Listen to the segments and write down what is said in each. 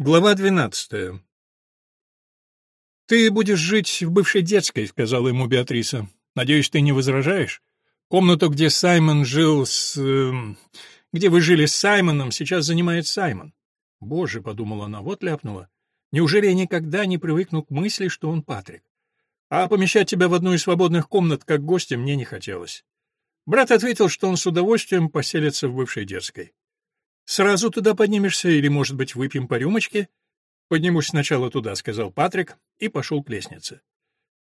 Глава двенадцатая. «Ты будешь жить в бывшей детской», — сказала ему Беатриса. «Надеюсь, ты не возражаешь? Комнату, где Саймон жил с... Э, где вы жили с Саймоном, сейчас занимает Саймон». «Боже», — подумала она, — вот ляпнула. «Неужели я никогда не привыкну к мысли, что он Патрик? А помещать тебя в одну из свободных комнат как гостя мне не хотелось». Брат ответил, что он с удовольствием поселится в бывшей детской. «Сразу туда поднимешься или, может быть, выпьем по рюмочке?» «Поднимусь сначала туда», — сказал Патрик и пошел к лестнице.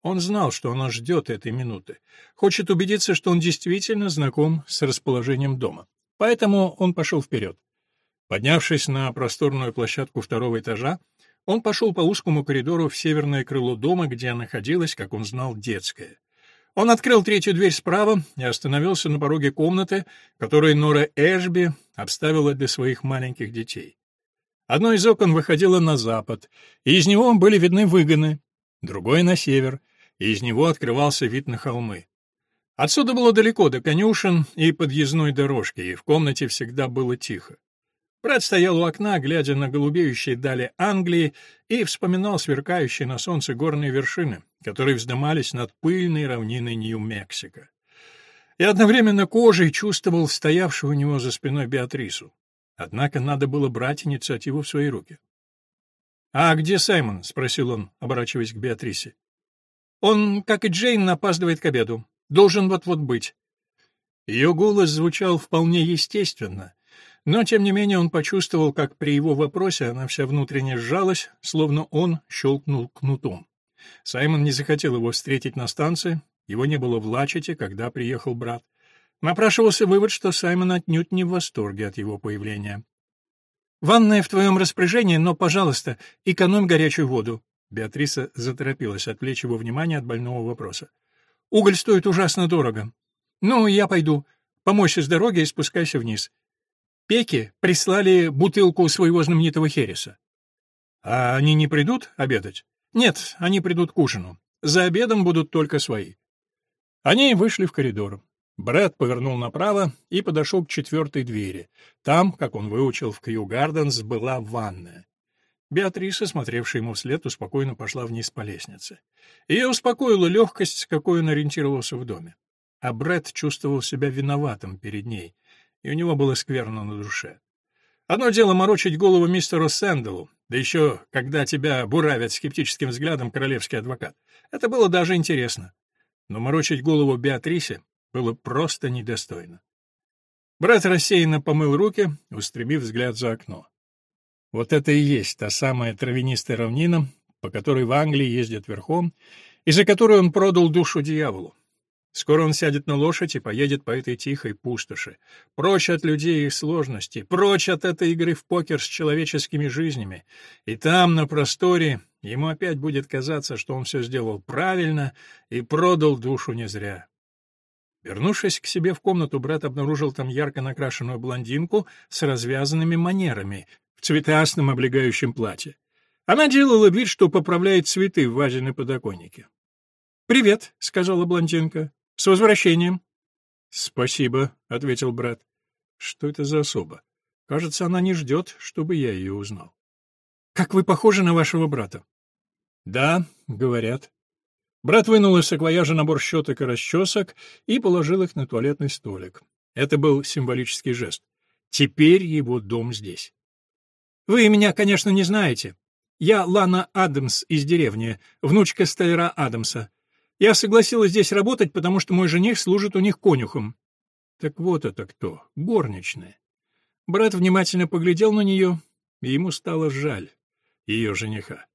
Он знал, что она ждет этой минуты. Хочет убедиться, что он действительно знаком с расположением дома. Поэтому он пошел вперед. Поднявшись на просторную площадку второго этажа, он пошел по узкому коридору в северное крыло дома, где находилась, как он знал, детская. Он открыл третью дверь справа и остановился на пороге комнаты, которую Нора Эшби обставила для своих маленьких детей. Одно из окон выходило на запад, и из него были видны выгоны, другое — на север, и из него открывался вид на холмы. Отсюда было далеко до конюшен и подъездной дорожки, и в комнате всегда было тихо. Брат стоял у окна, глядя на голубеющие дали Англии, и вспоминал сверкающие на солнце горные вершины, которые вздымались над пыльной равниной Нью-Мексико. И одновременно кожей чувствовал стоявшую у него за спиной Беатрису. Однако надо было брать инициативу в свои руки. «А где Саймон?» — спросил он, оборачиваясь к Беатрисе. «Он, как и Джейн, опаздывает к обеду. Должен вот-вот быть». Ее голос звучал вполне естественно, но, тем не менее, он почувствовал, как при его вопросе она вся внутренне сжалась, словно он щелкнул кнутом. Саймон не захотел его встретить на станции, его не было в Лачете, когда приехал брат. Напрашивался вывод, что Саймон отнюдь не в восторге от его появления. «Ванная в твоем распоряжении, но, пожалуйста, экономь горячую воду». Беатриса заторопилась отвлечь его внимание от больного вопроса. «Уголь стоит ужасно дорого. Ну, я пойду. Помойся с дороги и спускайся вниз. Пеки прислали бутылку своего знаменитого хереса. А они не придут обедать? Нет, они придут к ужину. За обедом будут только свои. Они вышли в коридор. Брэд повернул направо и подошел к четвертой двери. Там, как он выучил в Кью Гарденс, была ванная. Беатриса, смотревшая ему вслед, успокойно пошла вниз по лестнице. Ее успокоила легкость, с какой он ориентировался в доме. А Брэд чувствовал себя виноватым перед ней и у него было скверно на душе. Одно дело морочить голову мистеру Сэндалу, да еще когда тебя буравят скептическим взглядом королевский адвокат. Это было даже интересно. Но морочить голову Беатрисе было просто недостойно. Брат рассеянно помыл руки, устремив взгляд за окно. Вот это и есть та самая травянистая равнина, по которой в Англии ездят верхом, и за которую он продал душу дьяволу. Скоро он сядет на лошадь и поедет по этой тихой пустоши. Прочь от людей и их сложностей, прочь от этой игры в покер с человеческими жизнями. И там, на просторе, ему опять будет казаться, что он все сделал правильно и продал душу не зря. Вернувшись к себе в комнату, брат обнаружил там ярко накрашенную блондинку с развязанными манерами в цветастом облегающем платье. Она делала вид, что поправляет цветы в вазе на подоконнике. «Привет», — сказала блондинка. С возвращением. Спасибо, ответил брат. Что это за особа? Кажется, она не ждет, чтобы я ее узнал. Как вы похожи на вашего брата. Да, говорят. Брат вынул из саквояжа набор щеток и расчесок и положил их на туалетный столик. Это был символический жест. Теперь его дом здесь. Вы меня, конечно, не знаете. Я Лана Адамс из деревни, внучка столяра Адамса. Я согласилась здесь работать, потому что мой жених служит у них конюхом. Так вот это кто, горничная. Брат внимательно поглядел на нее, и ему стало жаль ее жениха.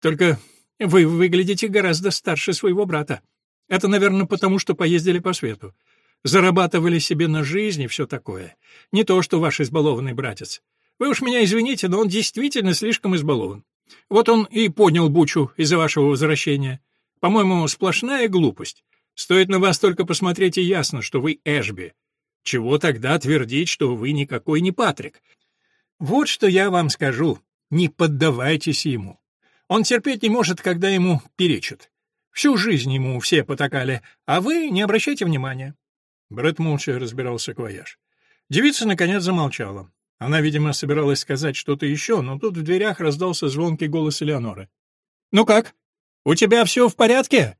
Только вы выглядите гораздо старше своего брата. Это, наверное, потому что поездили по свету. Зарабатывали себе на жизнь и все такое. Не то, что ваш избалованный братец. Вы уж меня извините, но он действительно слишком избалован. Вот он и поднял бучу из-за вашего возвращения. По-моему, сплошная глупость. Стоит на вас только посмотреть, и ясно, что вы Эшби. Чего тогда твердить, что вы никакой не Патрик? Вот что я вам скажу. Не поддавайтесь ему. Он терпеть не может, когда ему перечат. Всю жизнь ему все потакали, а вы не обращайте внимания. Брэд молча разбирался квояж. Девица, наконец, замолчала. Она, видимо, собиралась сказать что-то еще, но тут в дверях раздался звонкий голос Элеоноры. «Ну как? У тебя все в порядке?»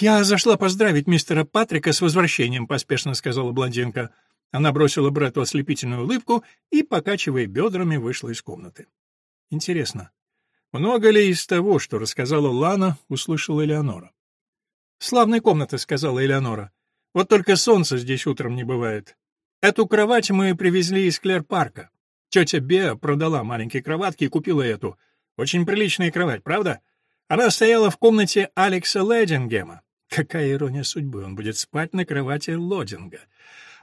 «Я зашла поздравить мистера Патрика с возвращением», — поспешно сказала блондинка. Она бросила Бретту ослепительную улыбку и, покачивая бедрами, вышла из комнаты. Интересно, много ли из того, что рассказала Лана, услышала Элеонора? «Славная комната», — сказала Элеонора. «Вот только солнца здесь утром не бывает. Эту кровать мы привезли из Клер-парка. Тетя Беа продала маленькие кроватки и купила эту. Очень приличная кровать, правда? Она стояла в комнате Алекса Ледингема. Какая ирония судьбы, он будет спать на кровати Лодинга.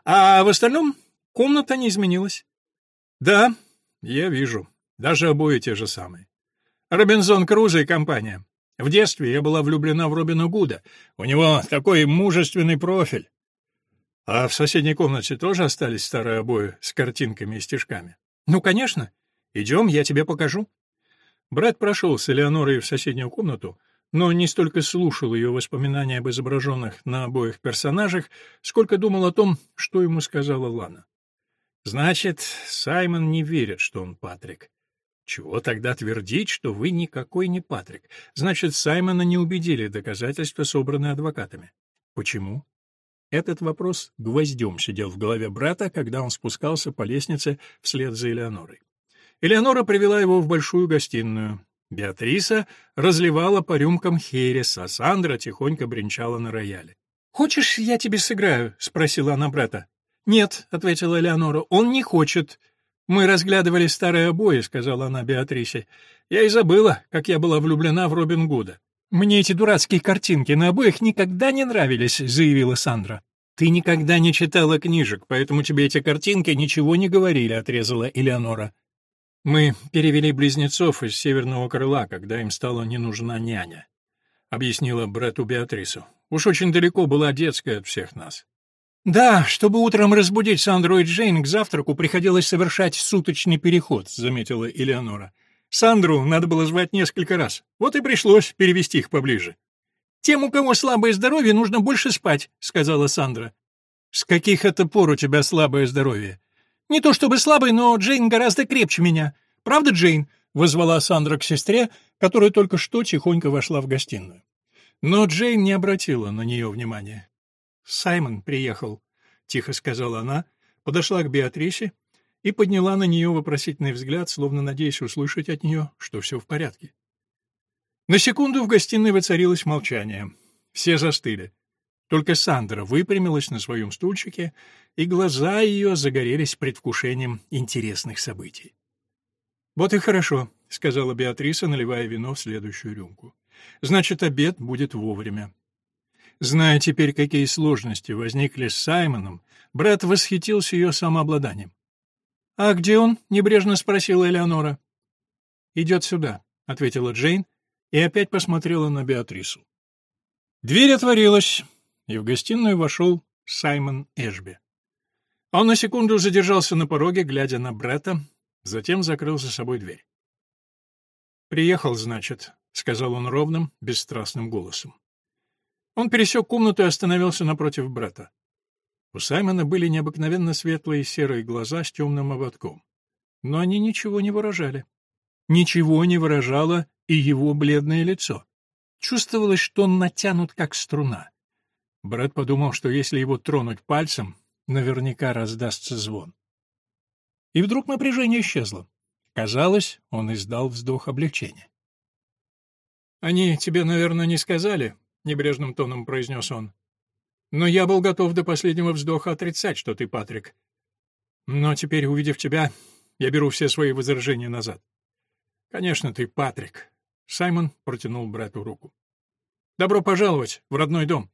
А в остальном комната не изменилась. Да, я вижу. Даже обои те же самые. Робинзон Крузо и компания. В детстве я была влюблена в Робина Гуда. У него такой мужественный профиль. А в соседней комнате тоже остались старые обои с картинками и стишками? Ну, конечно. Идем, я тебе покажу. Брат прошел с Элеонорой в соседнюю комнату, но не столько слушал ее воспоминания об изображенных на обоих персонажах, сколько думал о том, что ему сказала Лана. Значит, Саймон не верит, что он Патрик. Чего тогда твердить, что вы никакой не Патрик? Значит, Саймона не убедили доказательства, собранные адвокатами. Почему? Этот вопрос гвоздем сидел в голове брата, когда он спускался по лестнице вслед за Элеонорой. Элеонора привела его в большую гостиную. Беатриса разливала по рюмкам херес, а Сандра тихонько бренчала на рояле. «Хочешь, я тебе сыграю?» — спросила она брата. «Нет», — ответила Элеонора, — «он не хочет». «Мы разглядывали старые обои», — сказала она Беатрисе. «Я и забыла, как я была влюблена в Робин Гуда». «Мне эти дурацкие картинки на обоих никогда не нравились», — заявила Сандра. «Ты никогда не читала книжек, поэтому тебе эти картинки ничего не говорили», — отрезала Элеонора. «Мы перевели близнецов из северного крыла, когда им стала не нужна няня», — объяснила брату Беатрису. «Уж очень далеко была детская от всех нас». «Да, чтобы утром разбудить Сандру и Джейн, к завтраку приходилось совершать суточный переход», — заметила Элеонора. Сандру надо было звать несколько раз. Вот и пришлось перевести их поближе. «Тем, у кого слабое здоровье, нужно больше спать», — сказала Сандра. «С каких это пор у тебя слабое здоровье?» «Не то чтобы слабый, но Джейн гораздо крепче меня. Правда, Джейн?» — вызвала Сандра к сестре, которая только что тихонько вошла в гостиную. Но Джейн не обратила на нее внимания. «Саймон приехал», — тихо сказала она, подошла к Беатрисе и подняла на нее вопросительный взгляд, словно надеясь услышать от нее, что все в порядке. На секунду в гостиной воцарилось молчание. Все застыли. Только Сандра выпрямилась на своем стульчике, и глаза ее загорелись предвкушением интересных событий. «Вот и хорошо», — сказала Беатриса, наливая вино в следующую рюмку. «Значит, обед будет вовремя». Зная теперь, какие сложности возникли с Саймоном, брат восхитился ее самообладанием. «А где он?» — небрежно спросила Элеонора. «Идет сюда», — ответила Джейн и опять посмотрела на Беатрису. Дверь отворилась, и в гостиную вошел Саймон Эшби. Он на секунду задержался на пороге, глядя на Бретта, затем закрыл за собой дверь. «Приехал, значит», — сказал он ровным, бесстрастным голосом. Он пересек комнату и остановился напротив Бретта. У Саймона были необыкновенно светлые серые глаза с темным ободком. Но они ничего не выражали. Ничего не выражало и его бледное лицо. Чувствовалось, что он натянут, как струна. Брэд подумал, что если его тронуть пальцем, наверняка раздастся звон. И вдруг напряжение исчезло. Казалось, он издал вздох облегчения. «Они тебе, наверное, не сказали?» — небрежным тоном произнес он. Но я был готов до последнего вздоха отрицать, что ты Патрик. Но теперь, увидев тебя, я беру все свои возражения назад. Конечно, ты Патрик. Саймон протянул брату руку. Добро пожаловать в родной дом.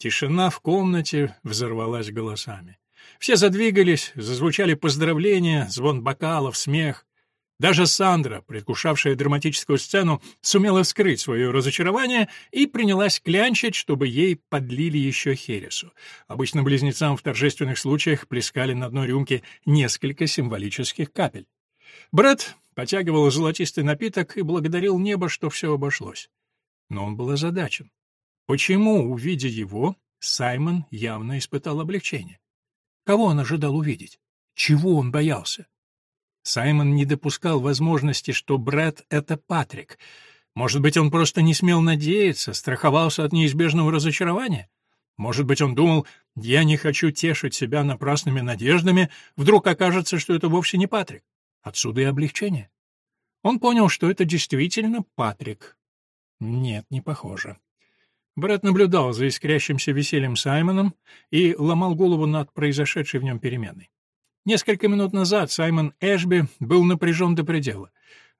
Тишина в комнате взорвалась голосами. Все задвигались, зазвучали поздравления, звон бокалов, смех. Даже Сандра, предвкушавшая драматическую сцену, сумела скрыть свое разочарование и принялась клянчить, чтобы ей подлили еще хересу. Обычно близнецам в торжественных случаях плескали на дно рюмки несколько символических капель. Брэд потягивал золотистый напиток и благодарил небо, что все обошлось. Но он был озадачен. Почему, увидя его, Саймон явно испытал облегчение? Кого он ожидал увидеть? Чего он боялся? Саймон не допускал возможности, что Брэд — это Патрик. Может быть, он просто не смел надеяться, страховался от неизбежного разочарования? Может быть, он думал, я не хочу тешить себя напрасными надеждами, вдруг окажется, что это вовсе не Патрик. Отсюда и облегчение. Он понял, что это действительно Патрик. Нет, не похоже. Брэд наблюдал за искрящимся весельем Саймоном и ломал голову над произошедшей в нем переменой. Несколько минут назад Саймон Эшби был напряжен до предела,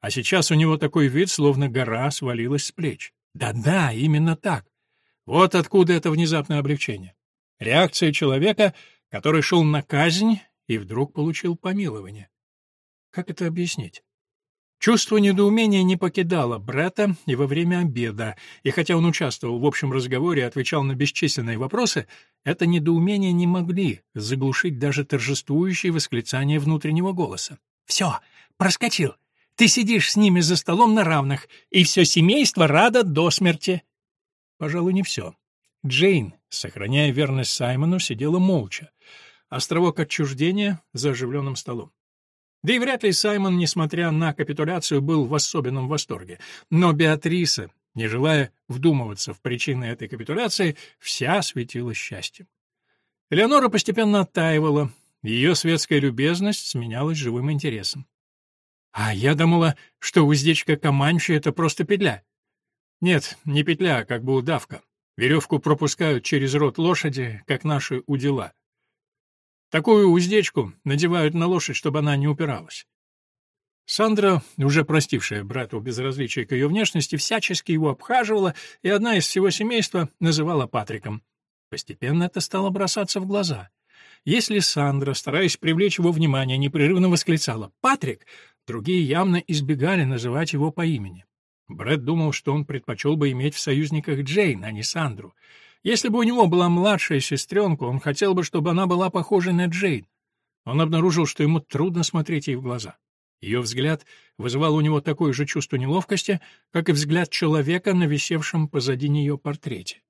а сейчас у него такой вид, словно гора свалилась с плеч. Да-да, именно так. Вот откуда это внезапное облегчение. Реакция человека, который шел на казнь и вдруг получил помилование. Как это объяснить? Чувство недоумения не покидало Бретта и во время обеда, и хотя он участвовал в общем разговоре и отвечал на бесчисленные вопросы, это недоумение не могли заглушить даже торжествующие восклицания внутреннего голоса. «Все, проскочил. Ты сидишь с ними за столом на равных, и все семейство радо до смерти». Пожалуй, не все. Джейн, сохраняя верность Саймону, сидела молча. Островок отчуждения за оживленным столом. Да и вряд ли Саймон, несмотря на капитуляцию, был в особенном восторге. Но Беатриса, не желая вдумываться в причины этой капитуляции, вся светила счастьем. Элеонора постепенно оттаивала, ее светская любезность сменялась живым интересом. «А я думала, что уздечка Каманчи — это просто петля». «Нет, не петля, а как бы удавка. Веревку пропускают через рот лошади, как наши удила. Такую уздечку надевают на лошадь, чтобы она не упиралась. Сандра, уже простившая брату безразличие к ее внешности, всячески его обхаживала, и одна из всего семейства называла Патриком. Постепенно это стало бросаться в глаза. Если Сандра, стараясь привлечь его внимание, непрерывно восклицала «Патрик!», другие явно избегали называть его по имени. Брэд думал, что он предпочел бы иметь в союзниках Джейн, а не Сандру. Если бы у него была младшая сестренка, он хотел бы, чтобы она была похожа на Джейн. Он обнаружил, что ему трудно смотреть ей в глаза. Ее взгляд вызывал у него такое же чувство неловкости, как и взгляд человека на висевшем позади нее портрете.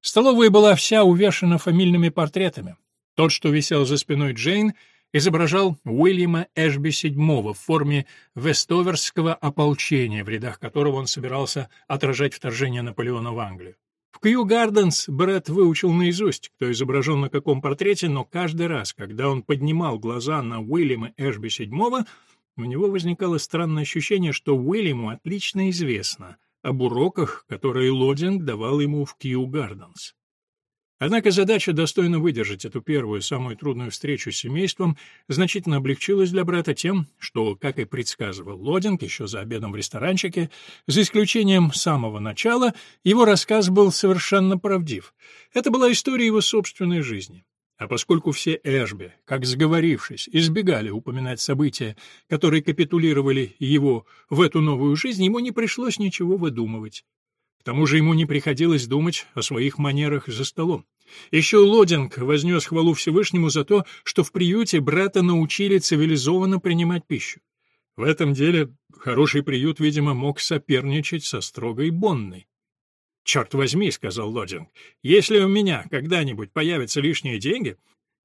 Столовая была вся увешана фамильными портретами. Тот, что висел за спиной Джейн, изображал Уильяма Эшби VII в форме вестоверского ополчения, в рядах которого он собирался отражать вторжение Наполеона в Англию. Кью Гарденс Брэд выучил наизусть, кто изображен на каком портрете, но каждый раз, когда он поднимал глаза на Уильяма Эшби VII, у него возникало странное ощущение, что Уильяму отлично известно об уроках, которые Лодинг давал ему в Кью Гарденс. Однако задача достойно выдержать эту первую, самую трудную встречу с семейством значительно облегчилась для брата тем, что, как и предсказывал Лодинг еще за обедом в ресторанчике, за исключением самого начала, его рассказ был совершенно правдив. Это была история его собственной жизни. А поскольку все Эшби, как сговорившись, избегали упоминать события, которые капитулировали его в эту новую жизнь, ему не пришлось ничего выдумывать. К тому же ему не приходилось думать о своих манерах за столом. Еще Лодинг вознес хвалу Всевышнему за то, что в приюте брата научили цивилизованно принимать пищу. В этом деле хороший приют, видимо, мог соперничать со строгой Бонной. «Черт возьми», — сказал Лодинг, — «если у меня когда-нибудь появятся лишние деньги,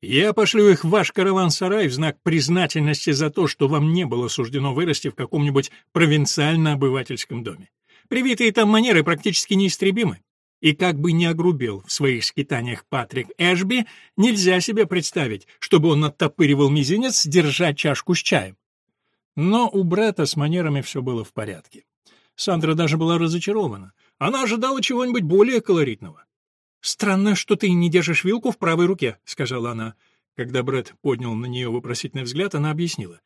я пошлю их в ваш караван-сарай в знак признательности за то, что вам не было суждено вырасти в каком-нибудь провинциально-обывательском доме. Привитые там манеры практически неистребимы. И как бы ни огрубел в своих скитаниях Патрик Эшби, нельзя себе представить, чтобы он оттопыривал мизинец держать чашку с чаем. Но у Бретта с манерами все было в порядке. Сандра даже была разочарована. Она ожидала чего-нибудь более колоритного. «Странно, что ты не держишь вилку в правой руке», — сказала она. Когда Бретт поднял на нее вопросительный взгляд, она объяснила.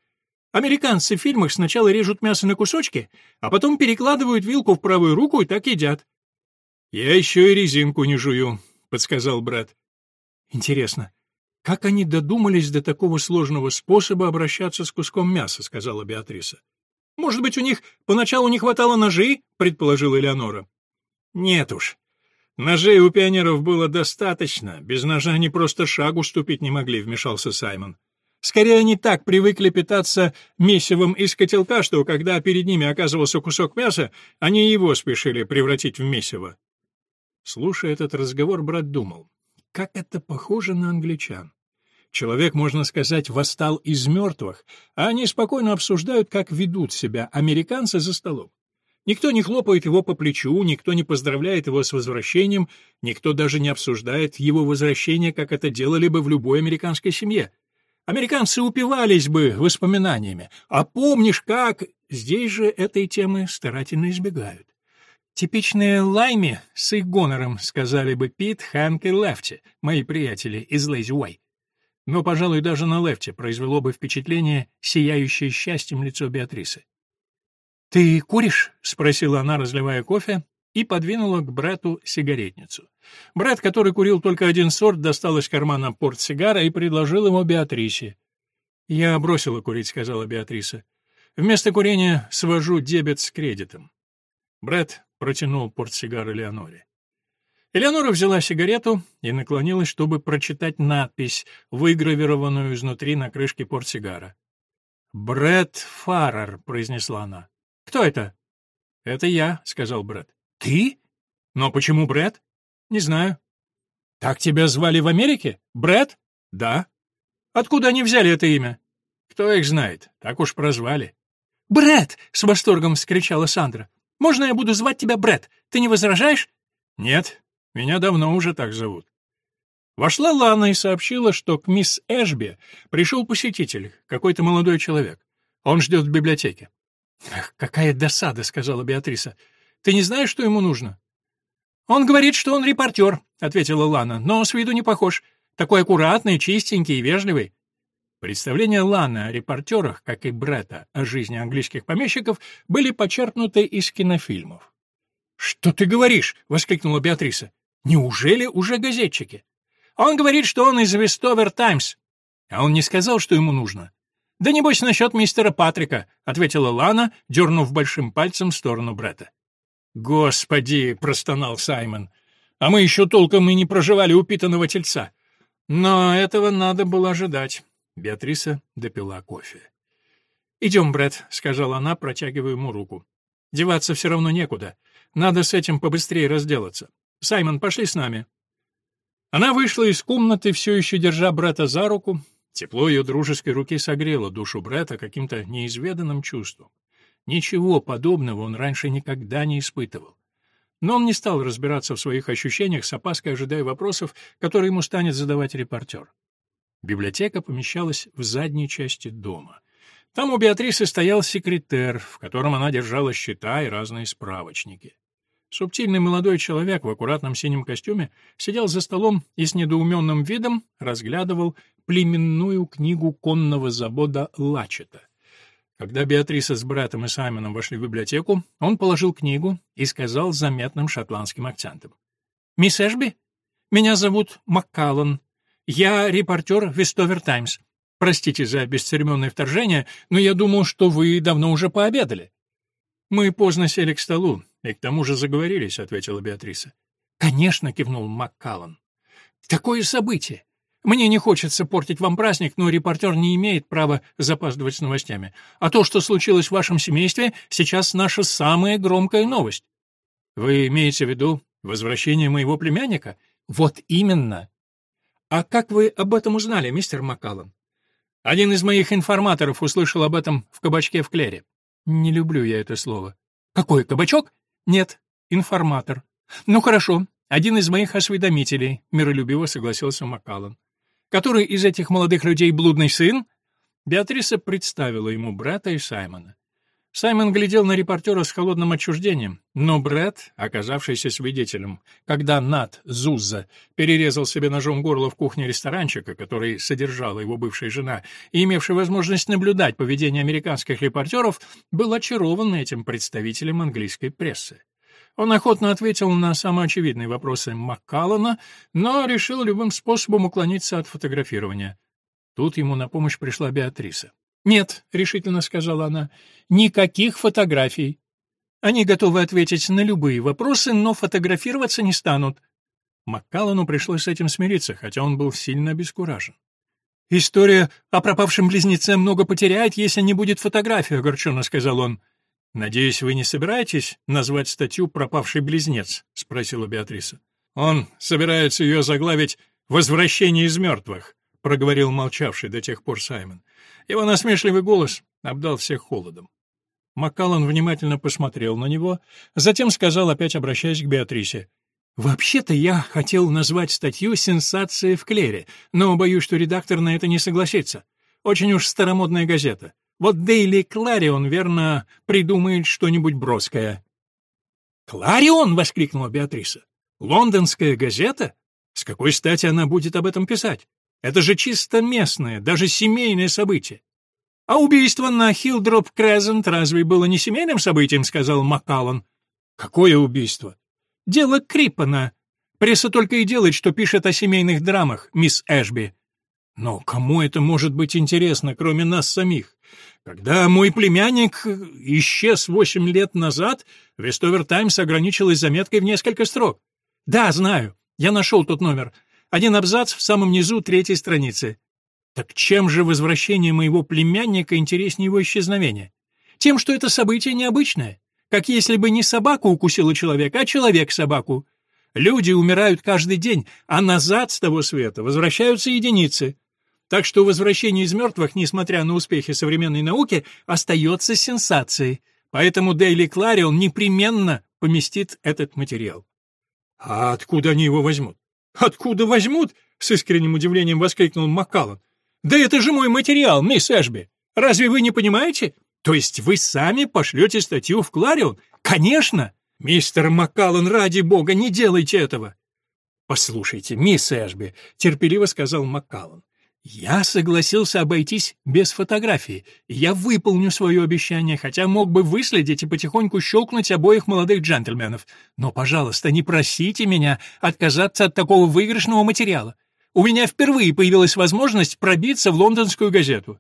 «Американцы в фильмах сначала режут мясо на кусочки, а потом перекладывают вилку в правую руку и так едят. «Я еще и резинку не жую», — подсказал брат. «Интересно, как они додумались до такого сложного способа обращаться с куском мяса», — сказала Беатриса. «Может быть, у них поначалу не хватало ножей?» — предположила Элеонора. «Нет уж. Ножей у пионеров было достаточно. Без ножа они просто шагу ступить не могли», — вмешался Саймон. Скорее, они так привыкли питаться месивом из котелка, что, когда перед ними оказывался кусок мяса, они его спешили превратить в месиво. Слушая этот разговор, брат думал, как это похоже на англичан. Человек, можно сказать, восстал из мертвых, а они спокойно обсуждают, как ведут себя американцы за столом. Никто не хлопает его по плечу, никто не поздравляет его с возвращением, никто даже не обсуждает его возвращение, как это делали бы в любой американской семье. Американцы упивались бы воспоминаниями. А помнишь, как... Здесь же этой темы старательно избегают. «Типичные лайми с их гонором», — сказали бы Пит, Хэнк и Лефти, мои приятели из Лейзи Уай. Но, пожалуй, даже на Лефти произвело бы впечатление сияющее счастьем лицо Беатрисы. «Ты куришь?» — спросила она, разливая кофе, и подвинула к Брету сигаретницу. Брат, который курил только один сорт, достал из кармана портсигара и предложил ему Беатрисе. «Я бросила курить», — сказала Беатриса. «Вместо курения свожу дебет с кредитом». Брат протянул портсигар Элеоноре. Элеонора взяла сигарету и наклонилась, чтобы прочитать надпись, выгравированную изнутри на крышке портсигара. «Брэд Фаррер», — произнесла она. «Кто это?» «Это я», — сказал Брэд. «Ты? Но почему Брэд?» «Не знаю». «Так тебя звали в Америке? Брэд?» «Да». «Откуда они взяли это имя?» «Кто их знает? Так уж прозвали». «Брэд!» — с восторгом вскричала Сандра. «Можно я буду звать тебя Брэд? Ты не возражаешь?» «Нет, меня давно уже так зовут». Вошла Лана и сообщила, что к мисс Эшби пришел посетитель, какой-то молодой человек. Он ждет в библиотеке. «Ах, какая досада», — сказала Беатриса. «Ты не знаешь, что ему нужно?» «Он говорит, что он репортер», — ответила Лана, — «но с виду не похож. Такой аккуратный, чистенький и вежливый». Представления Ланы о репортерах, как и Бретта о жизни английских помещиков, были почерпнуты из кинофильмов. «Что ты говоришь?» — воскликнула Беатриса. «Неужели уже газетчики?» «Он говорит, что он из Вестовер Таймс». «А он не сказал, что ему нужно?» «Да небось насчет мистера Патрика», — ответила Лана, дернув большим пальцем в сторону Бретта. «Господи!» — простонал Саймон. «А мы еще толком и не проживали упитанного тельца». Но этого надо было ожидать. Беатриса допила кофе. «Идем, Брэд», — сказала она, протягивая ему руку. «Деваться все равно некуда. Надо с этим побыстрее разделаться. Саймон, пошли с нами». Она вышла из комнаты, все еще держа брата за руку. Тепло ее дружеской руки согрело душу брата каким-то неизведанным чувством. Ничего подобного он раньше никогда не испытывал. Но он не стал разбираться в своих ощущениях, с опаской ожидая вопросов, которые ему станет задавать репортер. Библиотека помещалась в задней части дома. Там у Беатрисы стоял секретер, в котором она держала счета и разные справочники. Субтильный молодой человек в аккуратном синем костюме сидел за столом и с недоуменным видом разглядывал племенную книгу конного завода Лачета. Когда Беатриса с братом и Саймоном вошли в библиотеку, он положил книгу и сказал с заметным шотландским акцентом. «Мисс Эшби, меня зовут Маккаллан. Я репортер Вестовер Таймс. Простите за бесцеремонное вторжение, но я думал, что вы давно уже пообедали». «Мы поздно сели к столу, и к тому же заговорились», — ответила Беатриса. «Конечно», — кивнул Маккаллан. «Такое событие. Мне не хочется портить вам праздник, но репортер не имеет права запаздывать с новостями. А то, что случилось в вашем семействе, сейчас наша самая громкая новость». «Вы имеете в виду возвращение моего племянника?» «Вот именно. «А как вы об этом узнали, мистер Маккаллан?» «Один из моих информаторов услышал об этом в кабачке в Клере». «Не люблю я это слово». «Какой, кабачок?» «Нет, информатор». «Ну хорошо, один из моих осведомителей», — миролюбиво согласился Маккаллан. «Который из этих молодых людей блудный сын?» Беатриса представила ему брата и Саймона. Саймон глядел на репортера с холодным отчуждением, но Брэд, оказавшийся свидетелем, когда Нат Зуза перерезал себе ножом горло в кухне ресторанчика, который содержала его бывшая жена, и имевший возможность наблюдать поведение американских репортеров, был очарован этим представителем английской прессы. Он охотно ответил на самые очевидные вопросы Маккаллана, но решил любым способом уклониться от фотографирования. Тут ему на помощь пришла Беатриса. «Нет», — решительно сказала она, — «никаких фотографий. Они готовы ответить на любые вопросы, но фотографироваться не станут». Маккаллану пришлось с этим смириться, хотя он был сильно обескуражен. «История о пропавшем близнеце много потеряет, если не будет фотографии», — огорченно сказал он. «Надеюсь, вы не собираетесь назвать статью «Пропавший близнец»?» — спросила Беатриса. «Он собирается ее заглавить «Возвращение из мертвых», — проговорил молчавший до тех пор Саймон. Его насмешливый голос обдал всех холодом. Маккаллан внимательно посмотрел на него, затем сказал, опять обращаясь к Беатрисе. «Вообще-то я хотел назвать статью «Сенсация в Клере», но боюсь, что редактор на это не согласится. Очень уж старомодная газета. Вот Дейли Кларион, верно, придумает что-нибудь броское». «Кларион!» — воскликнула Беатриса. «Лондонская газета? С какой стати она будет об этом писать? Это же чисто местное, даже семейное событие. А убийство на Хилдроп Крезент разве было не семейным событием, сказал Маккаллан. Какое убийство? Дело Криппана. Пресса только и делает, что пишет о семейных драмах, мисс Эшби. Но кому это может быть интересно, кроме нас самих? Когда мой племянник исчез восемь лет назад, Вестовер Таймс ограничилась заметкой в несколько строк. Да, знаю. Я нашел тот номер. Один абзац в самом низу третьей страницы. Так чем же возвращение моего племянника интереснее его исчезновения? Тем, что это событие необычное. Как если бы не собаку укусила человека, а человек собаку. Люди умирают каждый день, а назад с того света возвращаются единицы. Так что возвращение из мертвых, несмотря на успехи современной науки, остается сенсацией. Поэтому Дейли Кларион непременно поместит этот материал. А откуда они его возьмут? «Откуда возьмут?» — с искренним удивлением воскликнул Маккаллан. «Да это же мой материал, мисс Эшби! Разве вы не понимаете? То есть вы сами пошлете статью в Кларион? Конечно! Мистер Маккаллан, ради бога, не делайте этого!» «Послушайте, мисс Эшби», — терпеливо сказал Маккаллан, я согласился обойтись без фотографии. Я выполню свое обещание, хотя мог бы выследить и потихоньку щелкнуть обоих молодых джентльменов. Но, пожалуйста, не просите меня отказаться от такого выигрышного материала. У меня впервые появилась возможность пробиться в лондонскую газету.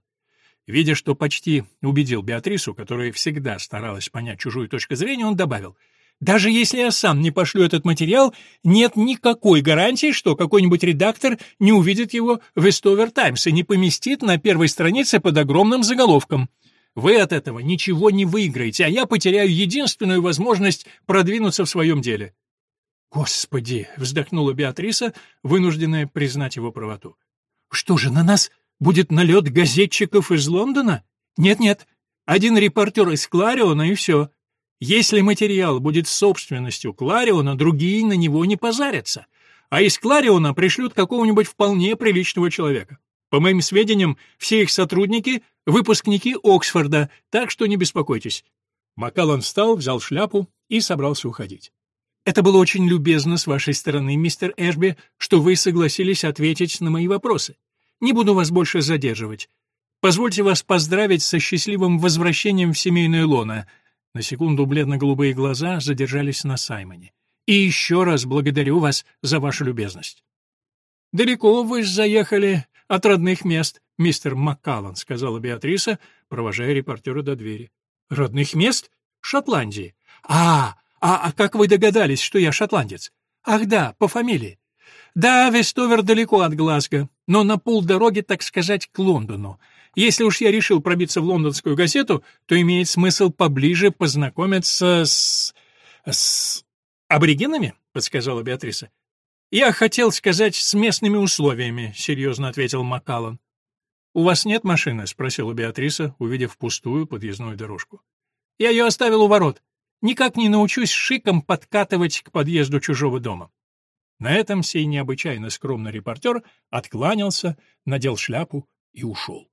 Видя, что почти убедил Беатрису, которая всегда старалась понять чужую точку зрения, он добавил — даже если я сам не пошлю этот материал, нет никакой гарантии, что какой-нибудь редактор не увидит его в Эстовер Таймс и не поместит на первой странице под огромным заголовком. Вы от этого ничего не выиграете, а я потеряю единственную возможность продвинуться в своем деле». «Господи!» — вздохнула Беатриса, вынужденная признать его правоту. «Что же, на нас будет налет газетчиков из Лондона? Нет-нет, один репортер из Клариона и все. Если материал будет собственностью Клариона, другие на него не позарятся, а из Клариона пришлют какого-нибудь вполне приличного человека. По моим сведениям, все их сотрудники — выпускники Оксфорда, так что не беспокойтесь». Маккаллан встал, взял шляпу и собрался уходить. «Это было очень любезно с вашей стороны, мистер Эшби, что вы согласились ответить на мои вопросы. Не буду вас больше задерживать. Позвольте вас поздравить со счастливым возвращением в семейное лоно — на секунду бледно-голубые глаза задержались на Саймоне. «И еще раз благодарю вас за вашу любезность». «Далеко вы заехали от родных мест, мистер Маккаллан», — сказала Беатриса, провожая репортера до двери. «Родных мест? Шотландии. А, а, а как вы догадались, что я шотландец? Ах да, по фамилии. Да, Вестовер далеко от Глазго, но на полдороги, так сказать, к Лондону. Если уж я решил пробиться в лондонскую газету, то имеет смысл поближе познакомиться с... с... аборигенами, — подсказала Беатриса. «Я хотел сказать, с местными условиями», — серьезно ответил Маккаллан. «У вас нет машины?» — спросила Беатриса, увидев пустую подъездную дорожку. «Я ее оставил у ворот. Никак не научусь шиком подкатывать к подъезду чужого дома». На этом сей необычайно скромный репортер откланялся, надел шляпу и ушел.